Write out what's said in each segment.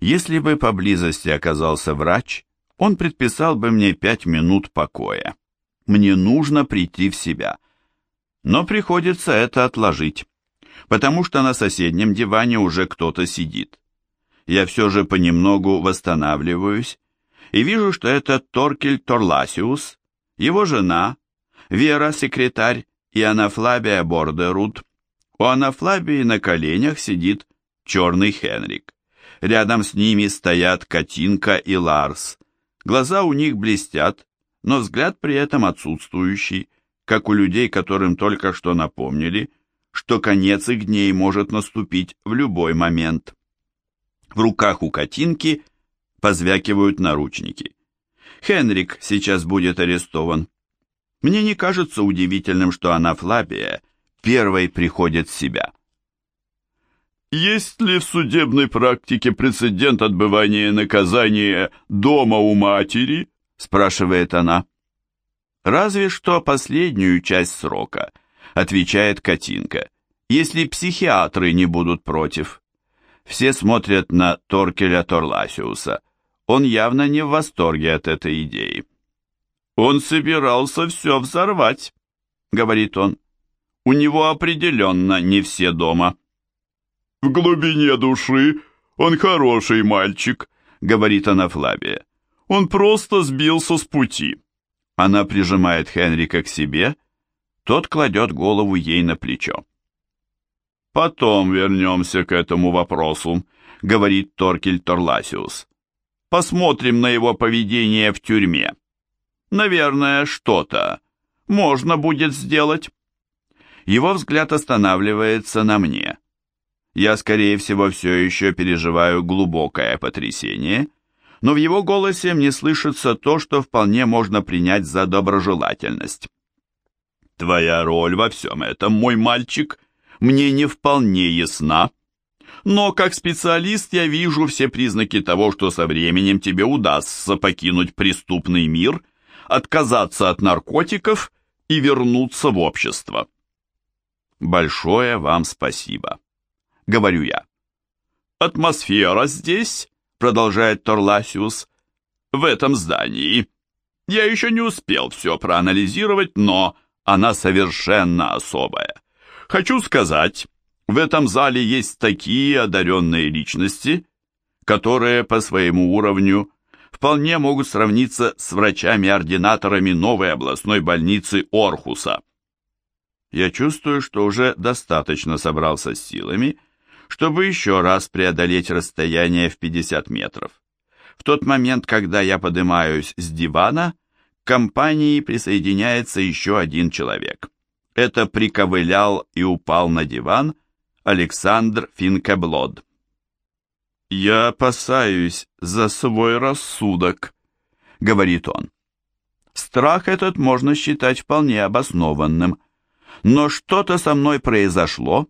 Если бы поблизости оказался врач, он предписал бы мне пять минут покоя. Мне нужно прийти в себя. Но приходится это отложить, потому что на соседнем диване уже кто-то сидит. Я все же понемногу восстанавливаюсь и вижу, что это Торкель Торласиус, его жена, Вера, секретарь, и Анафлабия Бордерут. У Анафлабии на коленях сидит черный Хенрик. Рядом с ними стоят Катинка и Ларс. Глаза у них блестят, но взгляд при этом отсутствующий, как у людей, которым только что напомнили, что конец их дней может наступить в любой момент. В руках у Катинки позвякивают наручники. Хенрик сейчас будет арестован. Мне не кажется удивительным, что она, Флабия, первой приходит в себя. Есть ли в судебной практике прецедент отбывания наказания дома у матери? спрашивает она. Разве что последнюю часть срока, отвечает Катинка, если психиатры не будут против. Все смотрят на Торкеля Торласиуса. Он явно не в восторге от этой идеи. «Он собирался все взорвать», — говорит он. «У него определенно не все дома». «В глубине души он хороший мальчик», — говорит она Флавия. «Он просто сбился с пути». Она прижимает Хенрика к себе, тот кладет голову ей на плечо. «Потом вернемся к этому вопросу», — говорит Торкель Торласиус. «Посмотрим на его поведение в тюрьме. Наверное, что-то можно будет сделать». Его взгляд останавливается на мне. Я, скорее всего, все еще переживаю глубокое потрясение, но в его голосе мне слышится то, что вполне можно принять за доброжелательность. «Твоя роль во всем этом, мой мальчик, мне не вполне ясна, но как специалист я вижу все признаки того, что со временем тебе удастся покинуть преступный мир, отказаться от наркотиков и вернуться в общество». «Большое вам спасибо» говорю я. «Атмосфера здесь», — продолжает Торласиус, — «в этом здании. Я еще не успел все проанализировать, но она совершенно особая. Хочу сказать, в этом зале есть такие одаренные личности, которые по своему уровню вполне могут сравниться с врачами-ординаторами новой областной больницы Орхуса. Я чувствую, что уже достаточно собрался с силами, чтобы еще раз преодолеть расстояние в 50 метров. В тот момент, когда я поднимаюсь с дивана, к компании присоединяется еще один человек. Это приковылял и упал на диван Александр Финкеблод. «Я опасаюсь за свой рассудок», — говорит он. Страх этот можно считать вполне обоснованным. Но что-то со мной произошло,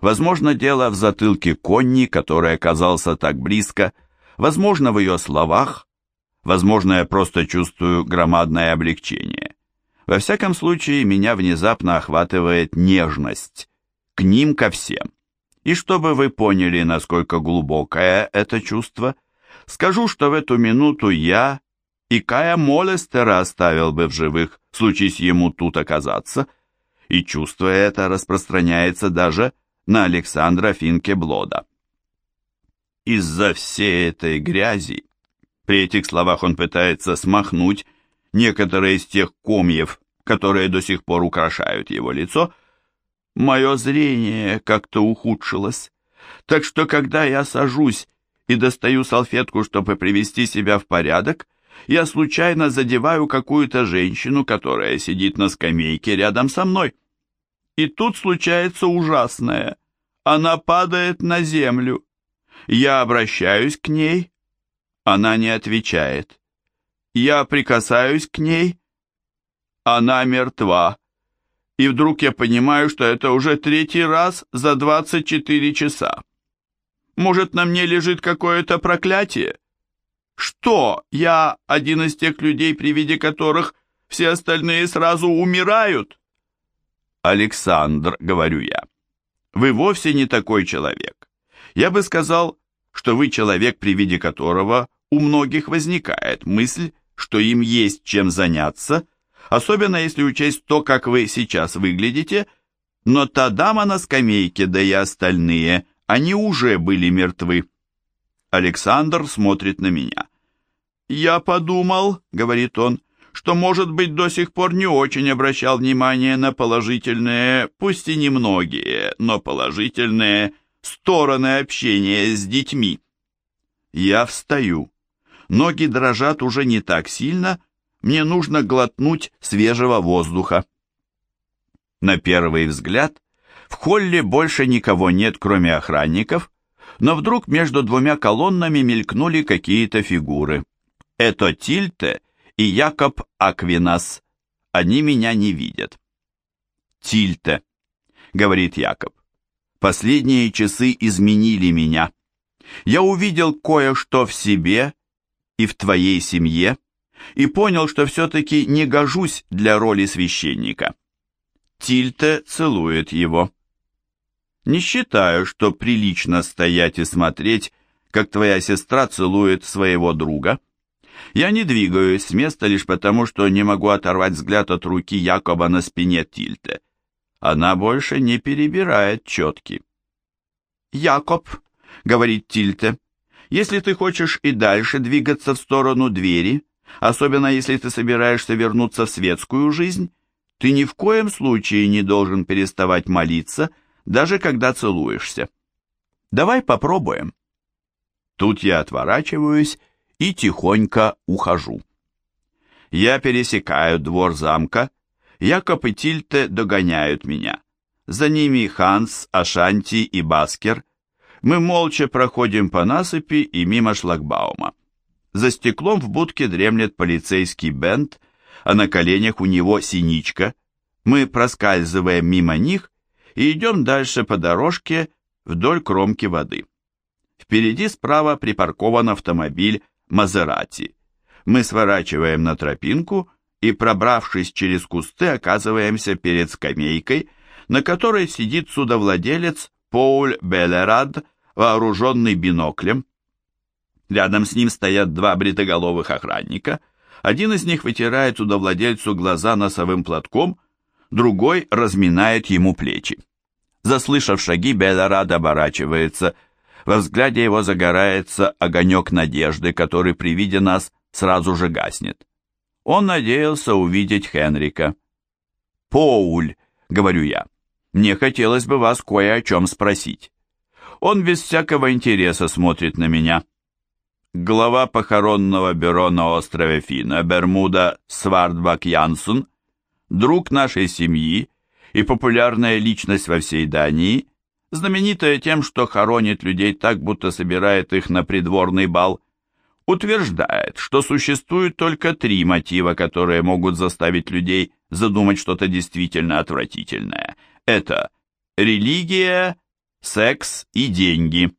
Возможно, дело в затылке Конни, который оказался так близко, возможно, в ее словах, возможно, я просто чувствую громадное облегчение. Во всяком случае, меня внезапно охватывает нежность к ним ко всем. И чтобы вы поняли, насколько глубокое это чувство, скажу, что в эту минуту я и Кая Молестера оставил бы в живых, случись ему тут оказаться, и чувство это распространяется даже на Александра Финкеблода. Из-за всей этой грязи, при этих словах он пытается смахнуть некоторые из тех комьев, которые до сих пор украшают его лицо, мое зрение как-то ухудшилось. Так что, когда я сажусь и достаю салфетку, чтобы привести себя в порядок, я случайно задеваю какую-то женщину, которая сидит на скамейке рядом со мной. И тут случается ужасное. Она падает на землю. Я обращаюсь к ней. Она не отвечает. Я прикасаюсь к ней. Она мертва. И вдруг я понимаю, что это уже третий раз за 24 часа. Может, на мне лежит какое-то проклятие? Что, я один из тех людей, при виде которых все остальные сразу умирают? Александр, говорю я, вы вовсе не такой человек. Я бы сказал, что вы человек, при виде которого у многих возникает мысль, что им есть чем заняться, особенно если учесть то, как вы сейчас выглядите, но та дама на скамейке, да и остальные, они уже были мертвы. Александр смотрит на меня. «Я подумал», — говорит он, — «что, может быть, до сих пор не очень обращал внимание на положительные, пусть и немногие, но положительные стороны общения с детьми». Я встаю. Ноги дрожат уже не так сильно, мне нужно глотнуть свежего воздуха. На первый взгляд в холле больше никого нет, кроме охранников, но вдруг между двумя колоннами мелькнули какие-то фигуры. Это Тильте и Якоб Аквинас. Они меня не видят. Тильте, говорит Якоб. Последние часы изменили меня. Я увидел кое-что в себе и в твоей семье и понял, что все-таки не гожусь для роли священника. Тильте целует его. Не считаю, что прилично стоять и смотреть, как твоя сестра целует своего друга. Я не двигаюсь с места лишь потому, что не могу оторвать взгляд от руки Якоба на спине Тильте. Она больше не перебирает четки. «Якоб», — говорит Тильте, — «если ты хочешь и дальше двигаться в сторону двери, особенно если ты собираешься вернуться в светскую жизнь, ты ни в коем случае не должен переставать молиться, даже когда целуешься. Давай попробуем. Тут я отворачиваюсь и тихонько ухожу. Я пересекаю двор замка, Якоб и Тильте догоняют меня. За ними Ханс, Ашанти и Баскер. Мы молча проходим по насыпи и мимо шлагбаума. За стеклом в будке дремлет полицейский Бент, а на коленях у него синичка. Мы проскальзываем мимо них и идем дальше по дорожке вдоль кромки воды. Впереди справа припаркован автомобиль Мазерати. Мы сворачиваем на тропинку и, пробравшись через кусты, оказываемся перед скамейкой, на которой сидит судовладелец Поуль Белерад, вооруженный биноклем. Рядом с ним стоят два бритоголовых охранника – один из них вытирает судовладельцу глаза носовым платком, другой разминает ему плечи. Заслышав шаги, Белорад оборачивается. Во взгляде его загорается огонек надежды, который при виде нас сразу же гаснет. Он надеялся увидеть Хенрика. «Поуль», — говорю я, — «мне хотелось бы вас кое о чем спросить». Он без всякого интереса смотрит на меня глава похоронного бюро на острове Фина, Бермуда Свардбак Янсен, друг нашей семьи и популярная личность во всей Дании, знаменитая тем, что хоронит людей так, будто собирает их на придворный бал, утверждает, что существует только три мотива, которые могут заставить людей задумать что-то действительно отвратительное. Это религия, секс и деньги.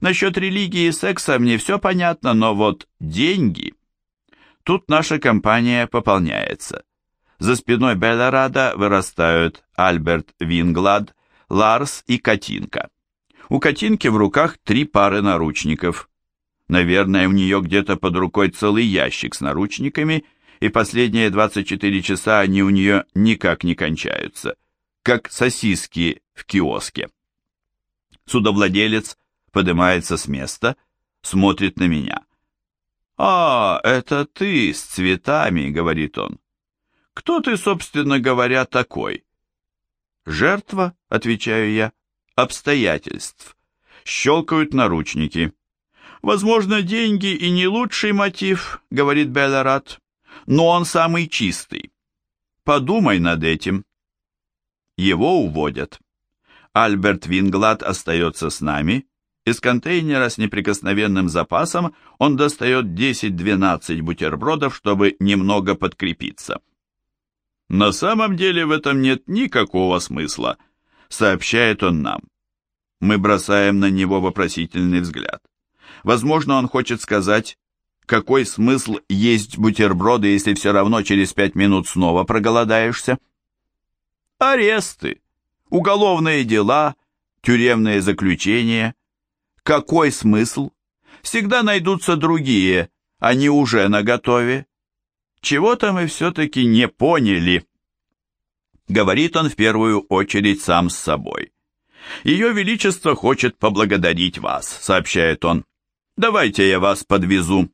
Насчет религии и секса мне все понятно, но вот деньги... Тут наша компания пополняется. За спиной Белларада вырастают Альберт Винглад, Ларс и Катинка. У Катинки в руках три пары наручников. Наверное, у нее где-то под рукой целый ящик с наручниками, и последние 24 часа они у нее никак не кончаются, как сосиски в киоске. Судовладелец поднимается с места, смотрит на меня. «А, это ты с цветами», — говорит он. «Кто ты, собственно говоря, такой?» «Жертва», — отвечаю я, — «обстоятельств». Щелкают наручники. «Возможно, деньги и не лучший мотив», — говорит Белларат, — «но он самый чистый. Подумай над этим». Его уводят. Альберт Винглад остается с нами, из контейнера с неприкосновенным запасом он достает 10-12 бутербродов, чтобы немного подкрепиться. «На самом деле в этом нет никакого смысла», — сообщает он нам. Мы бросаем на него вопросительный взгляд. Возможно, он хочет сказать, какой смысл есть бутерброды, если все равно через пять минут снова проголодаешься? Аресты, уголовные дела, тюремные заключения — Какой смысл? Всегда найдутся другие, они уже наготове. Чего-то мы все-таки не поняли. Говорит он в первую очередь сам с собой. «Ее Величество хочет поблагодарить вас», — сообщает он. «Давайте я вас подвезу».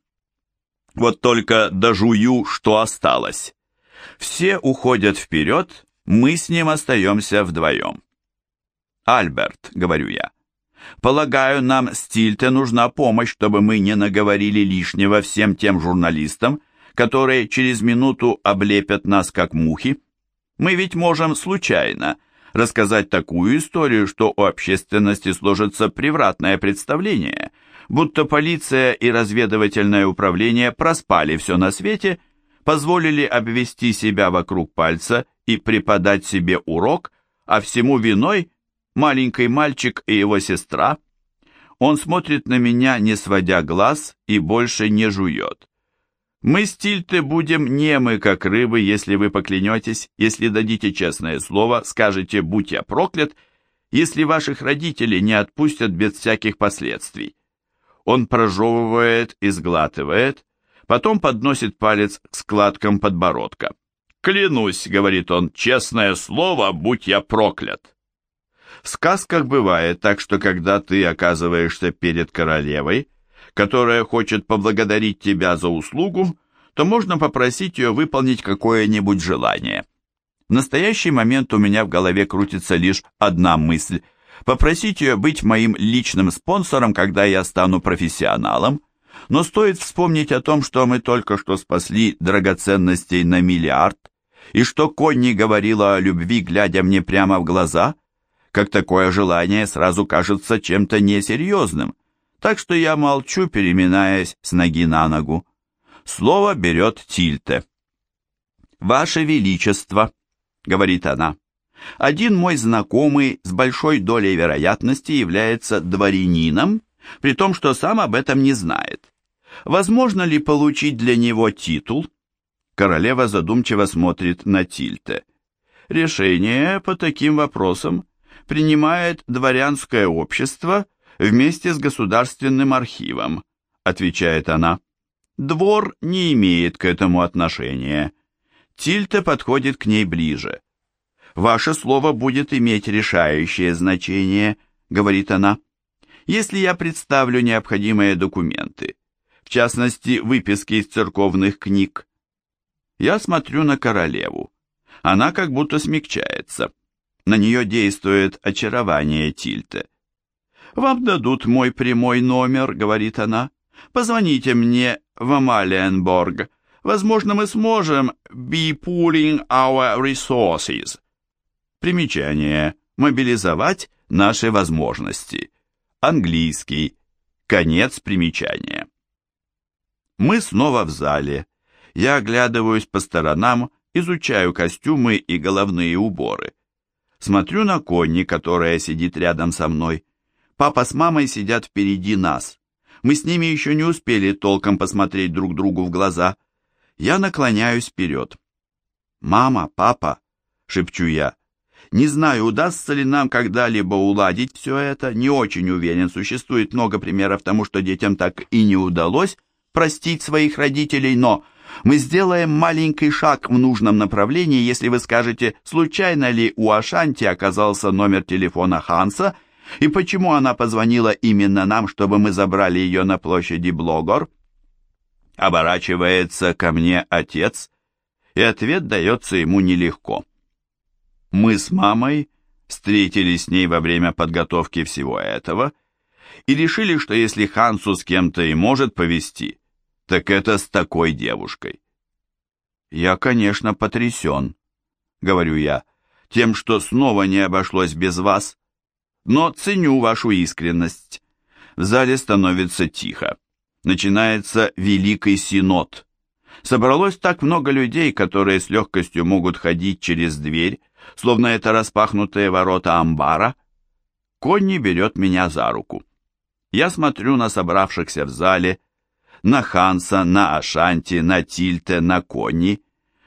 Вот только дожую, что осталось. Все уходят вперед, мы с ним остаемся вдвоем. «Альберт», — говорю я, — «полагаю, нам с Тильте нужна помощь, чтобы мы не наговорили лишнего всем тем журналистам, которые через минуту облепят нас как мухи. Мы ведь можем случайно рассказать такую историю, что у общественности сложится превратное представление, будто полиция и разведывательное управление проспали все на свете, позволили обвести себя вокруг пальца и преподать себе урок, а всему виной маленький мальчик и его сестра. Он смотрит на меня, не сводя глаз, и больше не жует. Мы с Тильте будем немы, как рыбы, если вы поклянетесь, если дадите честное слово, скажете «будь я проклят», если ваших родителей не отпустят без всяких последствий. Он прожевывает и сглатывает, потом подносит палец к складкам подбородка. «Клянусь», — говорит он, — «честное слово, будь я проклят». В сказках бывает так, что когда ты оказываешься перед королевой, которая хочет поблагодарить тебя за услугу, то можно попросить ее выполнить какое-нибудь желание. В настоящий момент у меня в голове крутится лишь одна мысль – попросить ее быть моим личным спонсором, когда я стану профессионалом, но стоит вспомнить о том, что мы только что спасли драгоценностей на миллиард, и что Конни говорила о любви, глядя мне прямо в глаза, как такое желание сразу кажется чем-то несерьезным – так что я молчу, переминаясь с ноги на ногу. Слово берет Тильте. «Ваше Величество», — говорит она, — «один мой знакомый с большой долей вероятности является дворянином, при том, что сам об этом не знает. Возможно ли получить для него титул?» Королева задумчиво смотрит на Тильте. «Решение по таким вопросам принимает дворянское общество вместе с Государственным архивом», отвечает она. «Двор не имеет к этому отношения». Тильта подходит к ней ближе. «Ваше слово будет иметь решающее значение», — говорит она. «Если я представлю необходимые документы, в частности, выписки из церковных книг, я смотрю на королеву. Она как будто смягчается. На нее действует очарование Тильте. «Вам дадут мой прямой номер», — говорит она. «Позвоните мне в Амалиенборг. Возможно, мы сможем be pooling our resources». Примечание. Мобилизовать наши возможности. Английский. Конец примечания. Мы снова в зале. Я оглядываюсь по сторонам, изучаю костюмы и головные уборы. Смотрю на Конни, которая сидит рядом со мной. Папа с мамой сидят впереди нас. Мы с ними еще не успели толком посмотреть друг другу в глаза. Я наклоняюсь вперед. «Мама, папа», — шепчу я, — «не знаю, удастся ли нам когда-либо уладить все это, не очень уверен, существует много примеров тому, что детям так и не удалось простить своих родителей, но мы сделаем маленький шаг в нужном направлении, если вы скажете, случайно ли у Ашанти оказался номер телефона Ханса, и почему она позвонила именно нам, чтобы мы забрали ее на площади Блогор? Оборачивается ко мне отец, и ответ дается ему нелегко. Мы с мамой встретились с ней во время подготовки всего этого и решили, что если Хансу с кем-то и может повести, так это с такой девушкой. «Я, конечно, потрясен», — говорю я, — «тем, что снова не обошлось без вас» но ценю вашу искренность. В зале становится тихо. Начинается Великий Синод. Собралось так много людей, которые с легкостью могут ходить через дверь, словно это распахнутые ворота амбара. Конни берет меня за руку. Я смотрю на собравшихся в зале, на Ханса, на Ашанти, на Тильте, на Конни,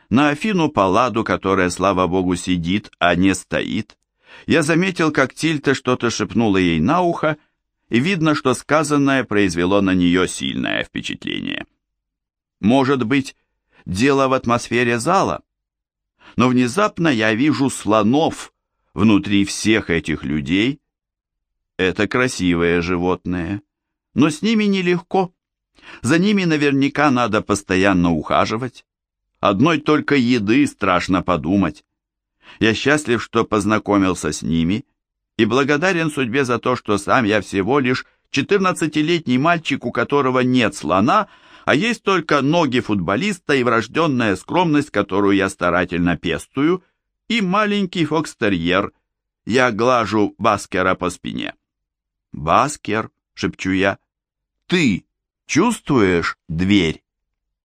на Афину Паладу, которая, слава богу, сидит, а не стоит, я заметил, как Тильта что-то шепнула ей на ухо, и видно, что сказанное произвело на нее сильное впечатление. Может быть, дело в атмосфере зала? Но внезапно я вижу слонов внутри всех этих людей. Это красивые животные, но с ними нелегко. За ними наверняка надо постоянно ухаживать. Одной только еды страшно подумать. Я счастлив, что познакомился с ними, и благодарен судьбе за то, что сам я всего лишь 14-летний мальчик, у которого нет слона, а есть только ноги футболиста и врожденная скромность, которую я старательно пестую, и маленький фокстерьер. Я глажу Баскера по спине. «Баскер», — шепчу я, — «ты чувствуешь дверь?»